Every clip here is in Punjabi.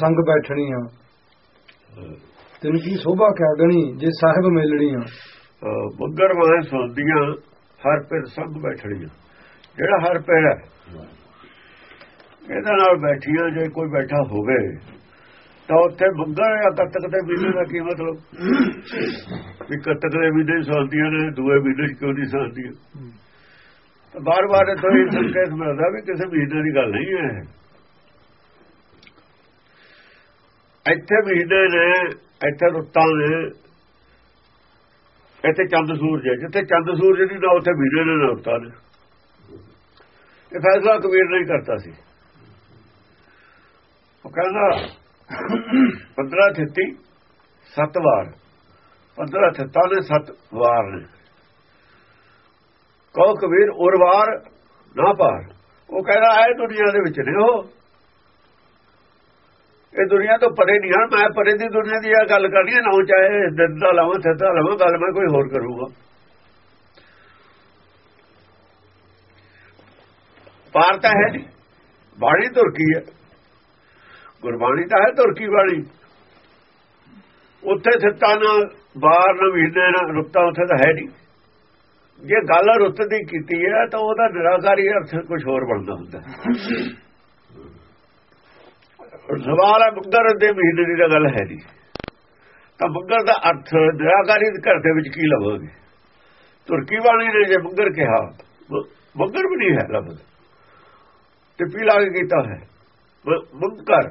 ਸੰਗ ਬੈਠਣੀਆਂ। ਤੈਨੂੰ ਕੀ ਸੋਭਾ ਕਹਿ ਗਣੀ ਜੇ ਸਾਹਿਬ ਮਿਲਣੀ ਆ ਬੁੱਗਰ ਮਾਂ ਸੌਂਦੀਆਂ ਹਰ ਪਿਰ ਸੰਗ ਬੈਠਣੀਆਂ। ਜਿਹੜਾ ਹਰ ਪਿਰ ਹੈ, ਇਹਦੇ ਨਾਲ ਬੈਠੀਆਂ, ਜੇ ਕੋਈ ਬੈਠਾ ਹੋਵੇ, ਤਾਂ ਉੱਥੇ ਬੁੱਗਰ ਜਾਂ ਕੱਤਕ ਦੇ ਵੀਲੇ ਦਾ ਕੀ ਮਤਲਬ? ਵੀ ਕੱਤਕ ਦੇ ਵੀਲੇ ਸੌਂਦੀਆਂ ਨੇ, ਦੂਏ ਵੀਲੇ ਕਿਉਂ ਨਹੀਂ ਸੌਂਦੀਆਂ ਤਾਂ ਬਾਰ-ਬਾਰ ਇਹ ਤੋਂ ਇਹ ਸੰਕੇਤ ਮਿਲਦਾ ਵੀ ਕਿਸੇ ਮਹੀਨੇ ਦੀ ਗੱਲ ਨਹੀਂ ਹੈ। ਇੱਥੇ ਮਹੀਨੇ ਨੇ, ਇੱਥੇ ਰੁੱਤਾਂ ਨੇ। ਇੱਥੇ ਚੰਦ ਸੂਰਜ ਜਿੱਥੇ ਚੰਦ ਸੂਰਜ ਨਹੀਂ ਨਾ ਉੱਥੇ ਮਹੀਨੇ ਨੇ ਨਾ ਰੁੱਤਾਂ ਨੇ। ਇਹ ਫੈਸਲਾ ਕਬੀਰ ਨੇ ਕਰਤਾ ਸੀ। ਉਹ ਕਹਿੰਦਾ 15 ਥਿੱਤੀ 7 ਵਾਰ। 15 ਥਿੱਤਾਂ ਨੇ 7 ਵਾਰ ਨੇ। ਕਹੋ ਕਬੀਰ ਉਰਵਾਰ ਨਾ ਪਾਰ। ਉਹ ਕਹਿੰਦਾ ਇਹ ਦੁਨੀਆ ਦੇ ਵਿੱਚ ਨੇ ਉਹ। ਇਹ ਦੁਨੀਆ ਤੋਂ ਪਰੇ ਨਹੀਂ ਹਨ। ਮੈਂ ਪਰੇ ਦੀ ਦੁਨੀਆ ਦੀ ਇਹ ਗੱਲ ਕਰਨੀ ਹੈ, ਨਾ ਚਾਹੇ ਦਿਨ ਦਾ ਲਾਵਾਂ ਥੱਦਾ ਲਾਵਾਂ, ਗੱਲ ਮੈਂ ਕੋਈ ਹੋਰ ਕਰੂੰਗਾ। ਪਾਰ ਤਾਂ ਹੈ ਨਹੀਂ ਬਾਣੀ ਤੁਰਕੀ ਹੈ। ਗੁਰਬਾਣੀ ਤਾਂ ਹੈ ਤੁਰਕੀ ਬਾਣੀ ਉੱਥੇ ਥਿੱਤਾ ਨਾ, ਬਾਹਰ ਨਾ ਮਹੀਨੇ ਨਾ ਰੁੱਤਾ ਉੱਥੇ ਤਾਂ ਹੈ ਨਹੀਂ। ਜੇ ਗੱਲ ਰੁੱਤ ਦੀ ਕੀਤੀ ਹੈ, ਤਾਂ ਉਹਦਾ ਨਿਰਾਕਾਰੀ ਅਰਥ ਕੁਝ ਹੋਰ ਬਣਦਾ ਹੁੰਦਾ। ਸਵਾਲ ਹੈ ਬੁੱਗਰ ਦੇ ਮਹੀਨੇ ਦੀ ਤਾਂ ਗੱਲ ਹੈ ਨਹੀਂ। ਤਾਂ ਬੁੱਗਰ ਦਾ ਅਰਥ ਨਿਰਾਕਾਰੀ ਘਰ ਦੇ ਵਿੱਚ ਕੀ ਲਵੋਗੇ? ਤੁਰਕੀ ਬਾਣੀ ਨੇ ਜੇ ਬੁੱਗਰ ਕਿਹਾ ਬੁੱਗਰ ਵੀ ਨਹੀਂ ਹੈ ਲਫ਼ਜ਼ ਤੇ ਪੀ ਲਾ ਕੇ ਕੀਤਾ ਹੈ ਬੁੱਗਰ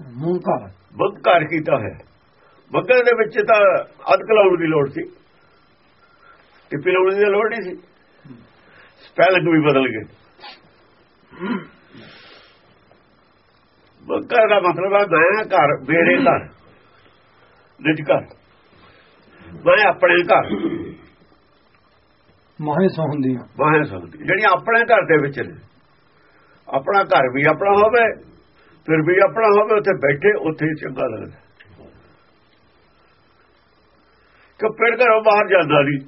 ਮੁੰਕਾਰ ਬੁੱਗਰ ਕੀਤਾ ਹੈ ਬੁੱਗਰ ਦੇ ਵਿੱਚ ਤਾਂ ਅਦਕ ਲਾਉਣ ਦੀ ਲੋੜ ਸੀ। ਟਿੱਪੀ ਲਾਉਣ ਦੀ ਲੋੜ ਨਹੀਂ ਸੀ। ਸਪੈਲਿੰਗ ਵੀ ਬਦਲ ਗਏ ਬੁੱਗਰ ਦਾ ਮਤਲਬ ਹੈ ਮੈਂ ਘਰ ਮੇਰੇ ਘਰ। ਨਿਜ ਘਰ। ਮੈਂ ਆਪਣੇ ਘਰ। ਮਾਹੇ ਸੌਂਦੀਆਂ ਵਾਹੇ ਸੰਗਤੀ ਜਿਹੜੀਆਂ ਆਪਣੇ ਘਰ ਦੇ ਵਿੱਚ ਨੇ ਆਪਣਾ ਘਰ ਵੀ ਆਪਣਾ ਹੋਵੇ ਫਿਰ ਵੀ ਆਪਣਾ ਹੋਵੇ ਉੱਥੇ ਬੈਠੇ ਉੱਥੇ ਹੀ ਚੰਗਾ ਲੱਗਦਾ। ਕਿ ਫਿਰ ਘਰੋਂ ਬਾਹਰ ਜਾਂਦਾ ਨਹੀਂ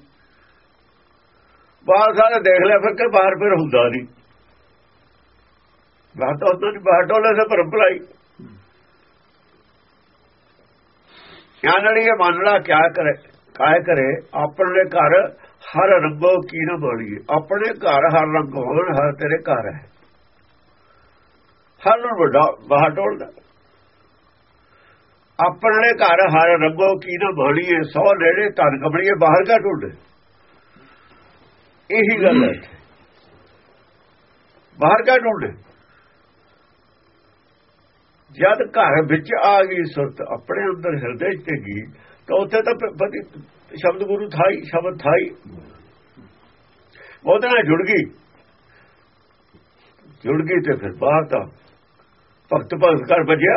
ਬਾਹਰ ਸਾਰੇ ਦੇਖ ਲਿਆ ਫਿਰ ਕਿ ਬਾਹਰ ਫਿਰ ਹੁੰਦਾ ਨਹੀਂ ਬਾਹਰ ਤਾਂ ਉਹਨਾਂ ਦੀ ਬਾਹਰ ਟੋਲੇ ਸੇ ਭਰਮ ਭਲਾਈ। ਗਿਆਨੜੀ ਮੰਨਣਾ ਕਿਆ ਕਰੇ? ਕਾਇ ਕਰੇ? ਆਪਣੇ ਘਰ ਹਰ ਰੰਗੋ ਕੀ ਨਾ ਬੋਲੀਏ। ਆਪਣੇ ਘਰ ਹਰ ਰੰਗ ਹੋਣ, ਹਰ ਤੇਰੇ ਘਰ ਹੈ। ਹਰ ਨੂੰ ਵੱਡਾ, ਬਾਹਰ ਟੋਲਦਾ। ਆਪਣੇ ਘਰ ਹਰ ਰੰਗੋ ਕੀ ਨਾ ਬੋਲੀਏ। ਸੌ ਨੇੜੇ ਧਨ ਕਮੜੀਏ ਬਾਹਰ ਕਾ ਟੋਲਦੇ ਇਹੀ ਗੱਲ ਹੈ ਬਾਹਰ ਕਾ ਟੋਲਦੇ ਜਦ ਘਰ ਵਿੱਚ ਆ ਗਈ ਸੁਰਤ ਆਪਣੇ ਅੰਦਰ ਹਿਰਦੇ ਚ ਗਈ, ਤਾਂ ਉੱਥੇ ਤਾਂ ਸ਼ਬਦ ਗੁਰੂ ਥਾਈ, ਸ਼ਬਦ ਥਾਈ। ਉਹਦੇ ਨਾਲ ਜੁੜ ਗਈ। ਜੁੜ ਗਈ ਤੇ ਫਿਰ ਬਾਹਰ ਤਾਂ ਭਗਤ ਭਗਤ ਕਰ ਬਜਿਆ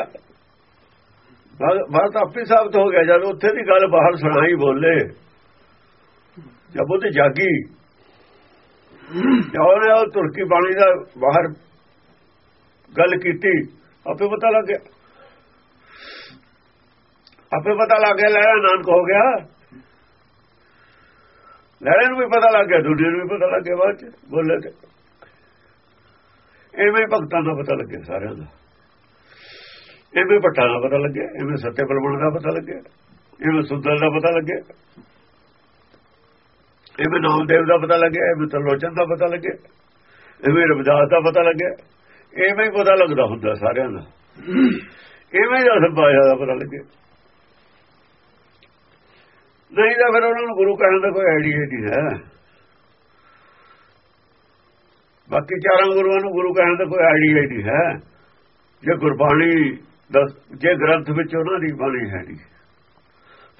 ਬਾਹਰ ਤਾਂ ਆਪੇ ਸਾਬਤ ਹੋ ਗਿਆ, ਜਦ ਉੱਥੇ ਦੀ ਗੱਲ ਬਾਹਰ ਸੁਣਾਈ ਬੋਲੇ। ਜਦ ਉਹ ਤੇ ਜਾਗੀ ਜਦੋਂ ਉਹ ਤੁਰਕੀ ਬਾਣੀ ਦਾ ਬਾਹਰ ਗੱਲ ਕੀਤੀ। ਆਪੇ ਪਤਾ ਲੱਗ ਗਿਆ ਆਪੇ ਪਤਾ ਲੱਗ ਗਿਆ ਲੈਣਾ ਨਾਨਕ ਹੋ ਗਿਆ ਲੈਣੇ ਨੂੰ ਵੀ ਪਤਾ ਲੱਗ ਗਿਆ ਦੂਜੇ ਨੂੰ ਵੀ ਪਤਾ ਲੱਗ ਗਿਆ ਬਾਅਦ ਚ ਬੋਲੇ ਤੇ ਐਵੇਂ ਭਗਤਾਂ ਦਾ ਪਤਾ ਲੱਗਿਆ ਸਾਰਿਆਂ ਦਾ ਐਵੇਂ ਪੱਟਾਂ ਦਾ ਪਤਾ ਲੱਗਿਆ ਐਵੇਂ ਸੱਤੇ ਬਲਬਣ ਦਾ ਪਤਾ ਲੱਗਿਆ ਐਵੇਂ ਸੁੰਦਰ ਦਾ ਪਤਾ ਲੱਗਿਆ ਐਵੇਂ ਨਾਮਦੇਵ ਦਾ ਪਤਾ ਲੱਗਿਆ ਐਵੇਂ ਤਰਲੋਚਨ ਦਾ ਪਤਾ ਲੱਗਿਆ ਐਵੇਂ ਰਵਿਦਾਸ ਦਾ ਪਤਾ ਲੱਗਿਆ ਐਵੇਂ ਹੀ ਪਤਾ ਲੱਗਦਾ ਹੁੰਦਾ ਸਾਰਿਆਂ ਦਾ। ਐਵੇਂ ਹੀ ਅਸਲ ਦਾ ਪਤਾ ਲੱਗੇ। ਨਹੀਂ ਤਾਂ ਫਿਰ ਉਹਨਾਂ ਨੂੰ ਗੁਰੂ ਕਹਿਣ ਦਾ ਕੋਈ ਆਈਡੀਆ ਨਹੀਂ ਹੈ। ਬਾਕੀ ਚਾਰਾਂ ਗੁਰੂਆਂ ਨੂੰ ਗੁਰੂ ਕਹਿਣ ਦਾ ਕੋਈ ਆਈਡੀਆ ਨਹੀਂ ਹੈ। ਜੇ ਗੁਰਬਾਣੀ ਦਾ, ਜੇ ਗ੍ਰੰਥ ਵਿੱਚ ਉਹਨਾਂ ਦੀ ਬਾਣੀ ਹੈ ਨਹੀਂ।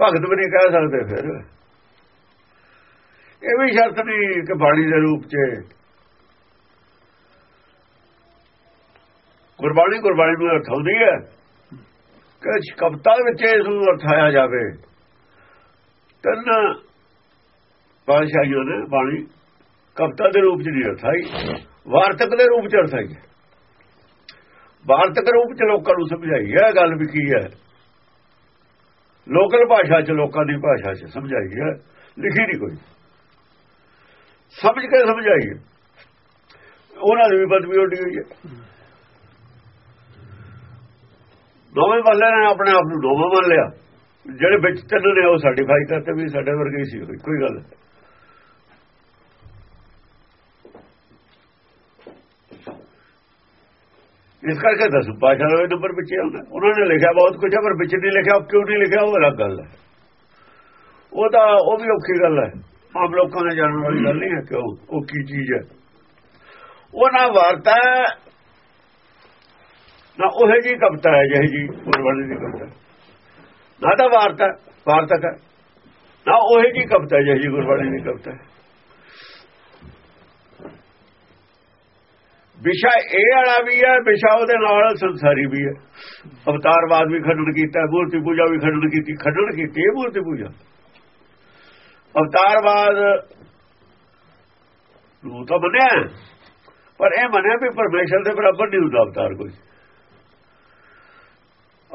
ਭਗਤ ਵੀ ਨਹੀਂ ਕਹਿ ਸਕਦੇ ਫਿਰ। ਇਹ ਵੀ ਸ਼ਰਤ ਨਹੀਂ ਕਿ ਬਾਣੀ ਦੇ ਰੂਪ 'ਚ ਗੁਰਬਾਣੀ ਗੁਰਬਾਣੀ ਨੂੰ ਅਰਥ ਆਉਂਦੀ ਹੈ ਕਿ ਕਵਤਾ ਵਿੱਚ ਇਸ ਨੂੰ ਅਰਥਾਇਆ ਜਾਵੇ। ਤਨ ਬਾਦਸ਼ਾਹੀਆਂ ਨੇ ਬਾਣੀ ਕਵਤਾ ਦੇ ਰੂਪ 'ਚ ਨਹੀਂ ਅਰਥਾਈ, ਵਾਰਤਕ ਦੇ ਰੂਪ 'ਚ ਅਰਥਾਈ ਵਾਰਤਕ ਰੂਪ 'ਚ ਲੋਕਾਂ ਨੂੰ ਸਮਝਾਈ ਹੈ ਗੱਲ ਵੀ ਕੀ ਹੈ? ਲੋਕਲ ਭਾਸ਼ਾ 'ਚ, ਲੋਕਾਂ ਦੀ ਭਾਸ਼ਾ 'ਚ ਸਮਝਾਈ ਹੈ, ਲਿਖੀ ਨਹੀਂ ਕੋਈ। ਸਮਝ ਕੇ ਸਮਝਾਈ ਉਹਨਾਂ ਦੀ ਵੀ ਬਦਬੀ ਉੱਡੀ ਹੋਈ ਹੈ। ਦੋਵੇਂ ਬੱਲੇ ਨੇ ਆਪਣੇ ਆਪ ਨੂੰ ਦੋਵਾਂ ਮੰਨ ਲਿਆ। ਜਿਹੜੇ ਵਿੱਚ ਤਿੰਨ ਨੇ, ਉਹ ਸਰਟੀਫਾਈ ਕਰਤੇ ਵੀ ਸਾਡੇ ਵਰਗੇ ਸੀ ਕੋਈ ਗੱਲ। ਇਸ ਕਰਕੇ ਦਸ ਪਾਸ਼ਾ ਦੇ ਨੰਬਰ ਵਿੱਚ ਆਉਂਦਾ। ਉਹਨਾਂ ਨੇ ਲਿਖਿਆ ਬਹੁਤ ਕੁਝ ਪਰ ਵਿੱਚ ਨਹੀਂ ਲਿਖਿਆ, ਕਿਉਂ ਨਹੀਂ ਲਿਖਿਆ, ਉਹ ਅਲੱਗ ਗੱਲ ਹੈ। ਉਹ ਤਾਂ, ਉਹ ਵੀ ਔਖੀ ਗੱਲ ਹੈ। ਆਮ ਲੋਕਾਂ ਨੇ ਜਾਣਨ ਵਾਲੀ ਗੱਲ ਨਹੀਂ ਹੈ ਕਿਉਂ ਉਹ ਕੀ ਚੀਜ਼ ਹੈ। ਉਹ ਨਾ ਵਾਰਤਾ ਨਾ ਉਹ ਜੀ ਕਵਿਤਾ ਹੈ ਜਿਹੇ ਜੀ ਗੁਰਬਾਣੀ ਦੀ ਕਵਿਤਾ। ਨਾ ਤਾਂ ਵਾਰਤਾ, ਵਾਰਤਕ ਹੈ। ਨਾ ਉਹ ਜੀ ਕਵਿਤਾ ਜਿਹੇ ਜੀ ਗੁਰਬਾਣੀ ਦੀ ਕਵਿਤਾ ਵਿਸ਼ਾ ਇਹ ਵਾਲਾ ਵੀ ਹੈ, ਵਿਸ਼ਾ ਉਹਦੇ ਨਾਲ ਸੰਸਾਰੀ ਵੀ ਹੈ। ਅਵਤਾਰਵਾਦ ਵੀ ਖੰਡਨ ਕੀਤਾ, ਮੂਰਤੀ ਪੂਜਾ ਵੀ ਖੰਡਨ ਕੀਤੀ ਖੰਡਨ ਕੀਤੀ ਹੈ ਮੂਰਤੀ ਪੂਜਾ। ਅਵਤਾਰਵਾਦ ਨੂੰ ਤਾਂ ਮੰਨਿਆ। ਪਰ ਇਹ ਮੰਨਿਆ ਵੀ ਪਰਮੇਸ਼ਰ ਦੇ ਬਰਾਬਰ ਨਹੀਂ ਹੁੰਦਾ ਅਵਤਾਰ ਕੋਈ।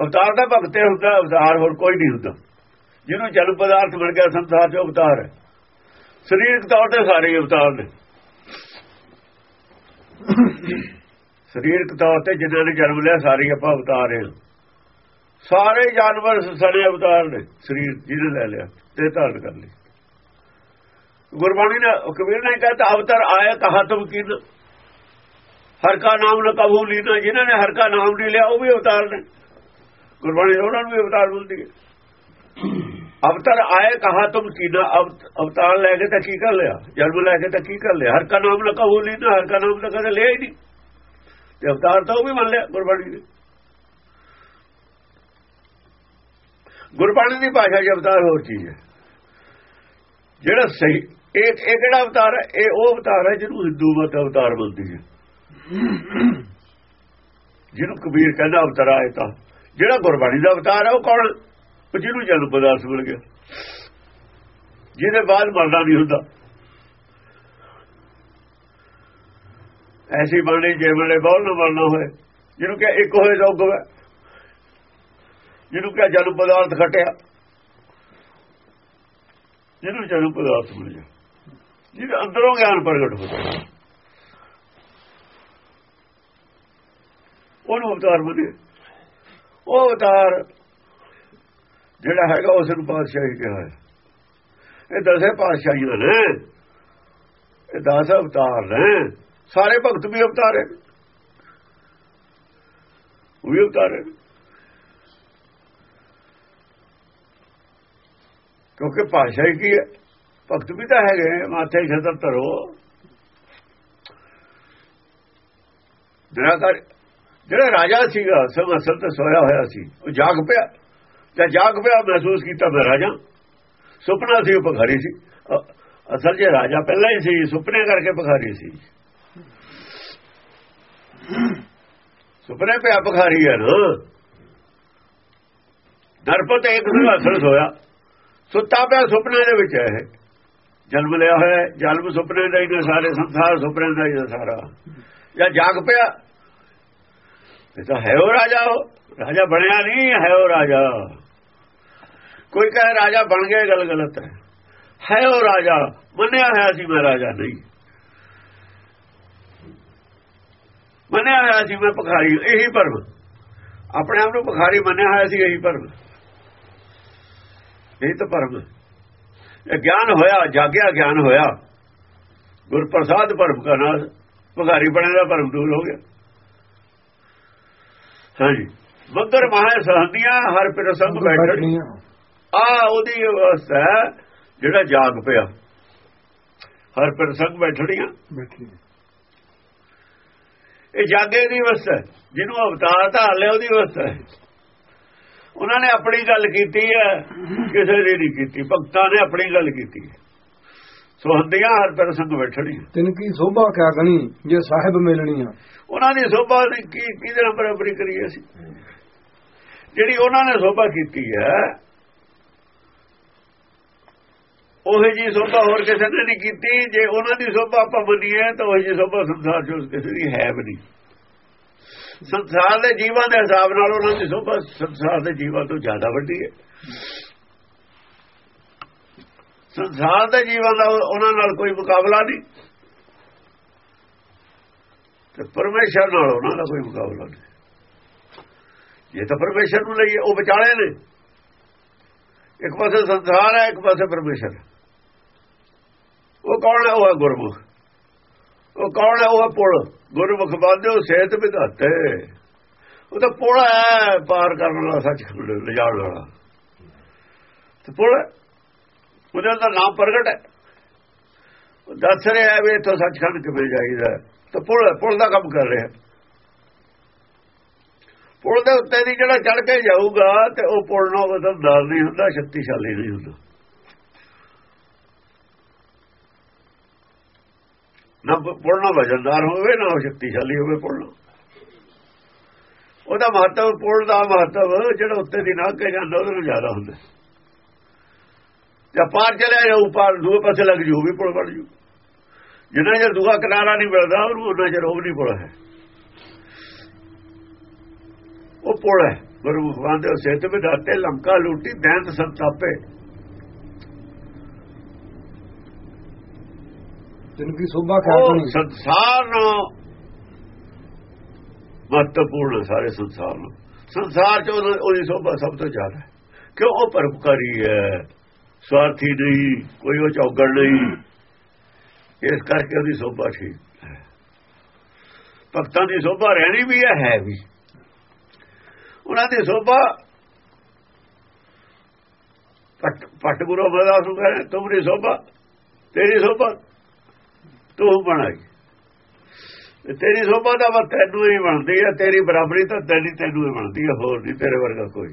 ਅਵਤਾਰ ਦਾ ਭਗਤੇ ਹੁੰਦਾ ਅਵਤਾਰ ਹੋਰ ਕੋਈ ਨਹੀਂ ਹੁੰਦਾ। ਜਿਹਨੂੰ ਜਨਮ ਪਦਾਰਥ ਬਣ ਗਿਆ, ਸੰਸਾਰ 'ਚ ਅਵਤਾਰ ਹੈ। ਸਰੀਰਕ ਤੌਰ ਤੇ ਸਾਰੇ ਅਵਤਾਰ ਨੇ। ਸਰੀਰਕ ਤੌਰ ਤੇ ਜਿਨ੍ਹਾਂ ਨੇ ਜਨਮ ਲਿਆ, ਸਾਰੇ ਆਪਾਂ ਅਵਤਾਰ ਹਾਂ। ਸਾਰੇ ਜਾਨਵਰ ਸੜੇ ਅਵਤਾਰ ਨੇ, ਸਰੀਰ ਜਿਹਨੇ ਲੈ ਲਿਆ, ਤੇ ਧਾਰਨ ਕਰ ਲਈ। ਗੁਰਬਾਣੀ ਨੇ ਕਬੀਰ ਨੇ ਕਹਿੰਦਾ ਅਵਤਾਰ ਆਇਆ, ਕਹਾ ਤੁਮ ਕਿਨ ਹਰ ਕਾ ਨਾਮ ਨਾ ਕਬੂ ਲੀਨਾ ਜਿਨ੍ਹਾਂ ਨੇ ਹਰ ਕਾ ਨਾਮ ਨਹੀਂ ਲਿਆ, ਉਹ ਵੀ ਅਵਤਾਰ ਨੇ। ਗੁਰਬਾਣੀ ਉਹਨਾਂ ਨੂੰ ਵੀ ਅਵਤਾਰ ਬੋਲਦੀ ਹੈ। ਅਵਤਾਰ ਆਏ ਕਹਾ ਤੁਮ ਕੀਨਾ ਅਵਤਾਰ ਲੈ ਕੇ ਤਾਂ ਕੀ ਕਰ ਲਿਆ? ਜਨਮ ਲੈ ਕੇ ਤਾਂ ਕੀ ਕਰ ਲਿਆ? ਹਰ ਕਾ ਨਾਮ ਨ ਕਬੂ ਨਾ ਹਰ ਕਾ ਨਾਮ ਤਾਂ ਕਦੇ ਲਿਆ ਹੀ ਨਹੀਂ। ਤੇ ਅਵਤਾਰ ਤਾਂ ਉਹ ਵੀ ਮੰਨ ਲਿਆ ਗੁਰਬਾਣੀ ਨੇ। ਗੁਰਬਾਣੀ ਦੀ ਭਾਸ਼ਾ 'ਚ ਅਵਤਾਰ ਹੋਰ ਚੀਜ਼ ਹੈ। ਜਿਹੜਾ ਸਹੀ, ਇਹ ਇਹ ਕਿਹੜਾ ਅਵਤਾਰ ਹੈ? ਇਹ ਉਹ ਅਵਤਾਰ ਹੈ ਜਿਹਨੂੰ ਹਿੰਦੂ ਮਤ ਅਵਤਾਰ ਬੋਲਦੀ ਹੈ ਜਿਹਨੂੰ ਕਬੀਰ ਕਹਿੰਦਾ ਅਵਤਾਰ ਆਇਆ ਤਾਂ। ਜਿਹੜਾ ਗੁਰਬਾਣੀ ਦਾ ਅਵਤਾਰ ਹੈ ਉਹ ਕੌਣ? ਉਹ ਜਿਹਨੂੰ ਜਦ ਪਦਾਰਥ ਮਿਲ ਗਿਆ। ਜਿਹਦੇ ਬਾਅਦ ਮਰਨਾ ਨਹੀਂ ਹੁੰਦਾ। ਐਸੀ ਬਾਣੀ ਜੇ ਵੇਲੇ ਬਹੁਤ ਨਾ ਮਰਨਾ ਹੋਏ। ਜਿਹਨੂੰ ਕਿ ਇੱਕ ਹੋਏ ਤਾਂ ਉਗਵੇ ਜਿਹਨੂੰ ਕਿ ਜਦ ਪਦਾਰਥ ਖਟਿਆ ਜਿਹਨੂੰ ਜਨਮ ਪਦਾਰਥ ਮਿਲ ਗਿਆ। ਜਿਹਦੇ ਅੰਦਰੋਂ ਗਿਆਨ ਪ੍ਰਗਟ ਹੋ ਉਹਨੂੰ ਅਵਤਾਰ ਬਣੇ। ਉਹ ਅਵਤਾਰ ਜਿਹੜਾ ਹੈਗਾ ਉਸ ਨੂੰ ਪਾਤਸ਼ਾਹੀ ਕਿਹਾ ਹੈ। ਇਹ ਦਸੇ ਪਾਤਸ਼ਾਹੀਆਂ ਨੇ। ਇਹ ਦਸ ਅਵਤਾਰ ਨੇ। ਸਾਰੇ ਭਗਤ ਵੀ ਅਵਤਾਰ ਹੈ ਉਹ ਵੀ ਅਵਤਾਰ ਹੈ ਕਿਉਂਕਿ ਪਾਤਸ਼ਾਹੀ ਕੀ ਹੈ? ਭਗਤ ਵੀ ਤਾਂ ਹੈਗੇ ਮਾਥੇ ਛਤਰ ਧਰੋ। ਨਿਰਾਕਾਰ ਜਿਹੜਾ ਰਾਜਾ ਸੀਗਾ, ਸਭ ਅਸਲ ਤੇ ਸੋਇਆ ਹੋਇਆ ਸੀ, ਉਹ ਜਾਗ ਪਿਆ। ਜਾਂ ਜਾਗ ਪਿਆ ਮਹਿਸੂਸ ਕੀਤਾ ਮੈਂ ਰਾਜਾ। ਸੁਪਨਾ ਸੀ, ਉਹ ਭਖਾਰੀ ਸੀ। ਅਸਲ ਜੇ ਰਾਜਾ ਪਹਿਲਾਂ ਹੀ ਸੀ, ਸੁਪਨੇ ਕਰਕੇ ਭਖਾਰੀ ਸੀ। ਸੁਪਨੇ ਪਿਆ ਭਖਾਰੀ ਹੈ ਨਾ। ਦਰਪਤ ਇੱਕ ਅਸਲ ਸੋਇਆ। ਸੁੱਤਾ ਪਿਆ ਸੁਪਨੇ ਦੇ ਵਿੱਚ ਹੈ ਜਨਮ ਲਿਆ ਹੋਇਆ ਜਨਮ ਸੁਪਨੇ ਦਾ ਹੀ ਸਾਰੇ ਸੰਸਾਰ ਸੁਪਨੇ ਦਾ ਹੀ ਸਾਰਾ। ਜਾਂ ਜਾਗ ਪਿਆ ਇਹ ਤਾਂ ਹੈ ਉਹ ਰਾਜਾ ਉਹ। ਰਾਜਾ ਬਣਿਆ ਨਹੀਂ, ਹੈ ਉਹ ਰਾਜਾ। ਕੋਈ ਕਹੇ ਰਾਜਾ ਬਣ ਗਿਆ ਗੱਲ ਗਲਤ ਹੈ। ਹੈ ਉਹ ਰਾਜਾ, ਮੰਨਿਆ ਹੋਇਆ ਸੀ ਮੈਂ ਰਾਜਾ ਨਹੀਂ। ਮੰਨਿਆ ਹੋਇਆ ਸੀ ਮੈਂ ਭਖਾਰੀ, ਇਹੀ ਪਰਮ ਆਪਣੇ ਆਪ ਨੂੰ ਭਖਾਰੀ ਮੰਨਿਆ ਹੋਇਆ ਸੀ, ਇਹੀ ਪਰਮ ਇਹ ਤਾਂ ਪਰਮ ਇਹ ਗਿਆਨ ਹੋਇਆ, ਜਾਗਿਆ ਗਿਆਨ ਹੋਇਆ। ਗੁਰਪ੍ਰਸਾਦ ਪਰਮ ਦਾ ਨਾਲ, ਭਖਾਰੀ ਬਣੇ ਦਾ ਪਰਮ ਦੂਰ ਹੋ ਗਿਆ। ਹਾਂਜੀ। ਮਗਰ ਮਹਾ ਸਹੰਦੀਆਂ ਹਰ ਪ੍ਰਸੰਗ ਬੈਠਣੀ। ਆ ਉਹਦੀ ਅਵਸਥਾ ਜਿਹੜਾ ਜਾਗ ਪਿਆ। ਹਰ ਪ੍ਰਸੰਗ ਬੈਠਣੀਆਂ। ਇਹ ਜਾਗੇ ਦੀ ਅਵਸਥਾ ਜਿਹਨੂੰ ਅਵਤਾਰ ਤਾਂ ਹਲੇ ਉਹਦੀ ਅਵਸਥਾ ਹੈ। ਉਹਨਾਂ ਨੇ ਆਪਣੀ ਗੱਲ ਕੀਤੀ ਹੈ ਕਿਸੇ ਨੇ ਨਹੀਂ ਕੀਤੀ। ਭਗਤਾਂ ਨੇ ਆਪਣੀ ਗੱਲ ਕੀਤੀ ਹੈ। ਸੁਹੰਦੀਆਂ ਹਰ ਪ੍ਰਸੰਗ ਬੈਠਣੀ ਤਿੰਨ ਕੀ ਸੋਭਾ ਕਿਆ ਗਣੀ ਜੇ ਸਾਹਿਬ ਮਿਲਣੀ ਆ। ਉਹਨਾਂ ਦੀ ਸੋਭਾ ਦੀ ਕੀ ਕਿਹਦੇ ਨਾਲ ਬਰਾਬਰੀ ਕਰੀਏ ਸੀ ਜਿਹੜੀ ਉਹਨਾਂ ਨੇ ਸੋਭਾ ਕੀਤੀ ਹੈ ਉਹ ਜੀ ਸੋਭਾ ਹੋਰ ਕਿਸੇ ਨੇ ਨਹੀਂ ਕੀਤੀ। ਜੇ ਉਹਨਾਂ ਦੀ ਸੋਭਾ ਆਪਾਂ ਮੰਨੀਏ ਤਾਂ ਉਹ ਜੀ ਸੋਭਾ ਸੰਸਾਰ ਚ ਕਿਸੇ ਦੀ ਹੈ ਵੀ ਨਹੀਂ। ਸੰਸਾਰ ਦੇ ਜੀਵਾਂ ਦੇ ਹਿਸਾਬ ਨਾਲ ਉਹਨਾਂ ਦੀ ਸੋਭਾ ਸੰਸਾਰ ਦੇ ਜੀਵਾਂ ਤੋਂ ਜ਼ਿਆਦਾ ਵੱਡੀ ਹੈ। ਸੰਸਾਰ ਦੇ ਜੀਵਨ ਦਾ ਉਹਨਾਂ ਨਾਲ ਕੋਈ ਮੁਕਾਬਲਾ ਨਹੀਂ। ਤੇ ਪਰਮੇਸ਼ਰ ਨਾਲ ਉਹਨਾਂ ਦਾ ਕੋਈ ਮੁਕਾਬਲਾ ਨਹੀਂ। ਇਹ ਤਾਂ ਪਰਮੇਸ਼ਰ ਨੂੰ ਲਈਏ, ਉਹ ਵਿਚਾਲੇ ਨੇ। ਇੱਕ ਪਾਸੇ ਸੰਸਾਰ ਹੈ, ਇੱਕ ਪਾਸੇ ਪਰਮੇਸ਼ਰ ਉਹ ਕੌਣ ਹੈ? ਉਹ ਹੈ ਗੁਰਮੁਖ। ਉਹ ਕੌਣ ਹੈ? ਉਹ ਹੈ ਪੁਲ। ਗੁਰਮੁਖ ਬਾਝੋ ਸੇਤ ਵਿਧਾਤੇ। ਉਹ ਤਾਂ ਪੁਲ ਹੈ, ਪਾਰ ਕਰਨ ਵਾਲਾ ਸੱਚ ਲਿਜਾਣ ਵਾਲਾ। ਤੇ ਪੁਲ ਉਹਦਾ ਦਾ ਨਾਮ ਪ੍ਰਗਟ ਹੈ। ਉਹ ਦੱਸ ਰਿਹਾ ਵੀ ਇੱਥੋਂ ਸੱਚਖੰਡ ਕਿਵੇਂ ਜਾਈਦਾ ਤਾਂ ਪੁਲ ਪੁਲ ਦਾ ਕੰਮ ਕਰ ਰਿਹਾ ਪੁਲ ਦੇ ਉੱਤੇ ਦੀ ਜਿਹੜਾ ਚੜ ਕੇ ਜਾਊਗਾ ਤੇ ਉਹ ਪੁਲ ਨਾਲ ਵਜ਼ਨਦਾਰ ਨਹੀਂ ਹੁੰਦਾ, ਸ਼ਕਤੀਸ਼ਾਲੀ ਨਹੀਂ ਹੁੰਦਾ। ਨਾ ਪੁਲ ਨਾਲ ਵਜ਼ਨਦਾਰ ਹੋਵੇ, ਨਾ ਸ਼ਕਤੀਸ਼ਾਲੀ ਹੋਵੇ ਪੁਲ ਉਹਦਾ ਮਹੱਤਵ, ਪੁਲ ਦਾ ਮਹੱਤਵ ਜਿਹੜਾ ਉੱਤੇ ਦੀ ਲੰਘ ਕੇ ਜਾਂਦਾ, ਉਹਦੇ ਨੂੰ ਜ਼ਿਆਦਾ ਹੁੰਦਾ ਜੇ ਪਾਰ ਚਲੇ ਜਾਊ ਪਾਰ ਦੂਏ ਪਾਸੇ ਲੱਗ ਜੂ ਵੀ ਪੁਲ ਬਣ ਜੂ। ਜਿੰਨਾ ਜੇ ਦੂਆ ਕਿਨਾਰਾ ਨਹੀਂ ਮਿਲਦਾ ਉਹਨੂੰ ਉਹਨਾਂ ਚਿਰ ਉਹ ਨਹੀਂ ਪੁਲ ਹੈ। ਉਹ ਪੁਲ ਹੈ ਗੁਰੂ ਭਗਵਾਨ ਦੇ ਸੇਤ ਵਿਦਾਤੇ ਲੰਕਾ ਲੂਟੀ ਬੈਂਤ ਸੰਤਾਪੇ। ਜਿਨ ਕੀ ਸੋਭਾ ਖਾਤਣੀ ਸੰਸਾਰ ਨੂੰ ਮਹੱਤਵਪੂਰਨ ਸਾਰੇ ਸੰਸਾਰ ਨੂੰ ਸੰਸਾਰ ਚ ਉਹਦੀ ਸੋਭਾ ਸਭ ਤੋਂ ਜ਼ਿਆਦਾ ਕਿਉਂ? ਉਹ ਪਰਉਪਕਾਰੀ ਹੈ। ਸਵਾਰਥੀ ਨਹੀਂ ਕੋਈ ਉਹ ਚੌਗੜ ਨਹੀਂ। ਇਸ ਕਰਕੇ ਉਹਦੀ ਸੋਭਾ ਠੀਕ ਭਗਤਾਂ ਦੀ ਸੋਭਾ ਰਹਿਣੀ ਵੀ ਹੈ ਹੈ ਵੀ। ਉਹਨਾਂ ਦੀ ਸੋਭਾ ਪਟ ਪਟ ਗੁਰੂ ਅਮਰਦਾਸ ਨੂੰ ਕਹਿੰਦੇ ਤੁਮਰੀ ਸੋਭਾ ਤੇਰੀ ਸੋਭਾ ਤੂੰ ਬਣਾਈ। ਤੇਰੀ ਸੋਭਾ ਦਾ ਵਾ ਤੈਨੂੰ ਹੀ ਬਣਦੀ ਹੈ ਤੇਰੀ ਬਰਾਬਰੀ ਤਾਂ ਤੇਰੀ ਤੈਨੂੰ ਹੀ ਬਣਦੀ ਹੈ ਹੋਰ ਨਹੀਂ ਤੇਰੇ ਵਰਗਾ ਕੋਈ।